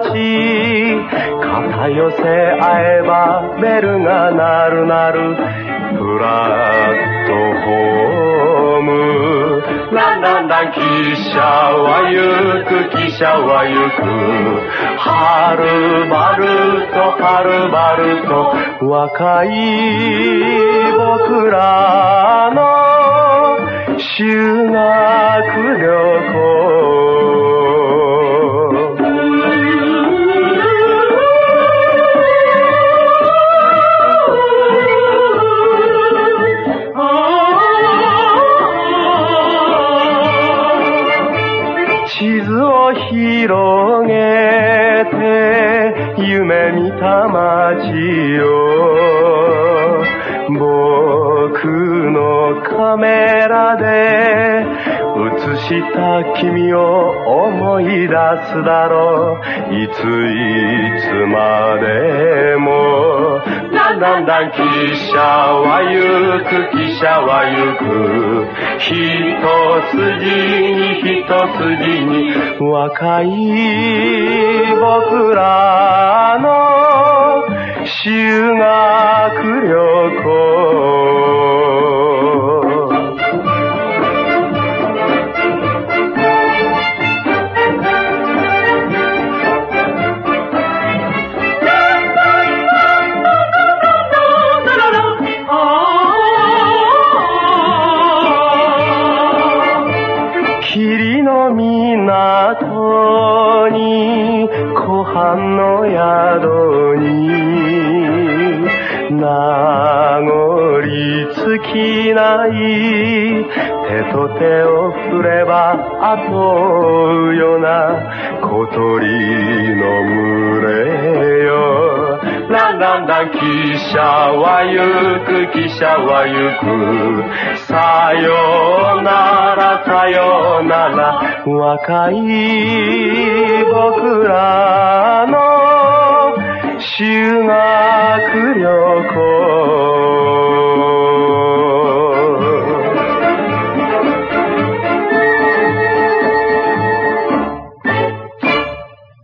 ち肩寄せ合えばベルが鳴る鳴る。プラットホーム。ランランラン汽車は行く汽車は行く。はるばるとはるばると若い広げて夢見た街を。僕のカメラで映した君を思い出すだろう。いついつまでも。だんだ？んだ？ん汽車は行く汽車は行く。一筋に一筋に若い僕らの湖畔の宿に名残尽きない手と手を振れば後を追うよな小鳥の群れよ。ランランラン汽車は行く汽車は行く。さよならさよなら若い